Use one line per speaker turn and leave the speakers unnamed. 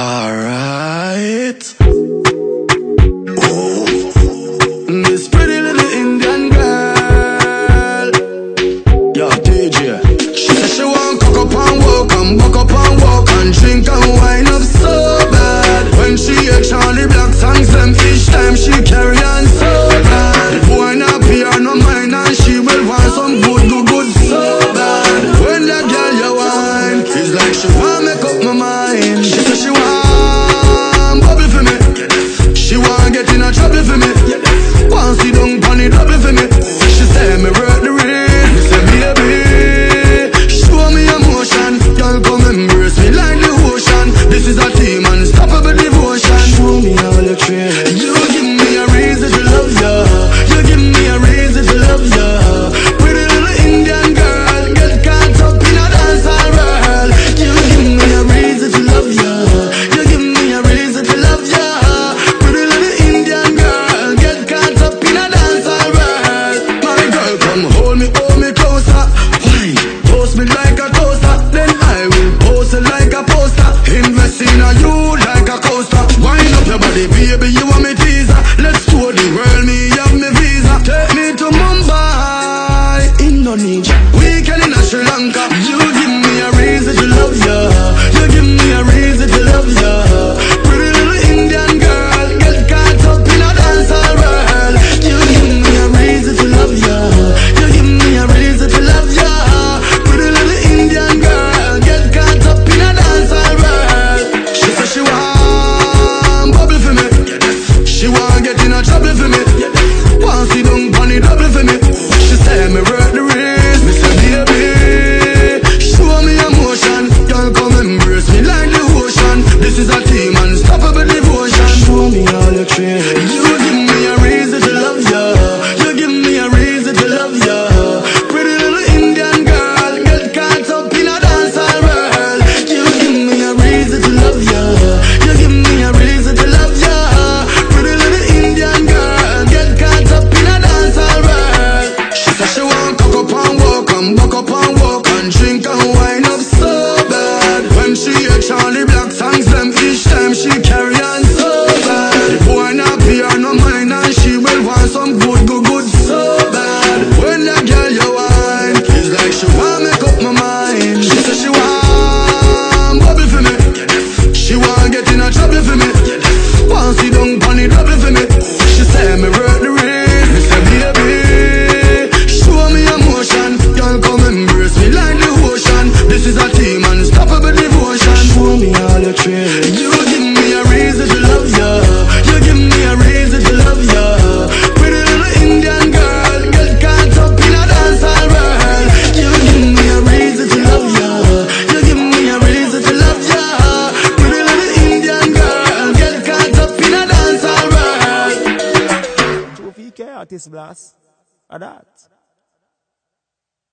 All right. no need. Ya Weekend in Sri Lanka. You give me a reason to love ya. You give me a reason to love ya. Pretty little Indian girl Get caught up in a dance world You give me a reason to love ya. You give me a reason to love ya. Pretty little Indian girl Get caught up in a dance world She said she want bubble for me. She want get in a trouble for me. One sit down on the double for me. She say me work the real in all your tricks. You give me a reason to love ya. You give me a reason to love ya. Pretty little Indian girl Girl caught up in a dancehall world. You give me a reason to love ya. You give me a reason to love ya. Pretty little Indian girl Girl caught up in a dancehall world.
Two PK artist blast. Are that